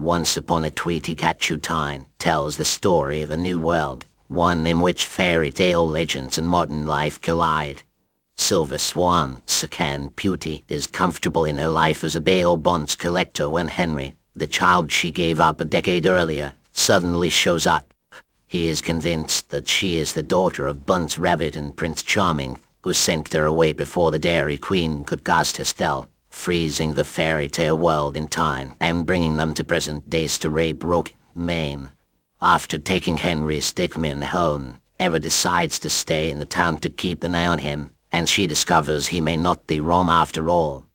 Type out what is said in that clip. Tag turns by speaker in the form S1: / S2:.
S1: Once Upon a Tweety Catchu Time tells the story of a new world, one in which fairy tale legends and modern life collide. Silver Swan, Sakan Beauty, is comfortable in her life as a bail bonds collector when Henry, the child she gave up a decade earlier, suddenly shows up. He is convinced that she is the daughter of Bunce Rabbit and Prince Charming, who sent her away before the Dairy Queen could cast her spell, freezing the fairy tale world in time and bringing them to present days to Raybrook, Maine. After taking Henry Stickmin home, Eva decides to stay in the town to keep an eye on him, and she discovers he may not be wrong after all.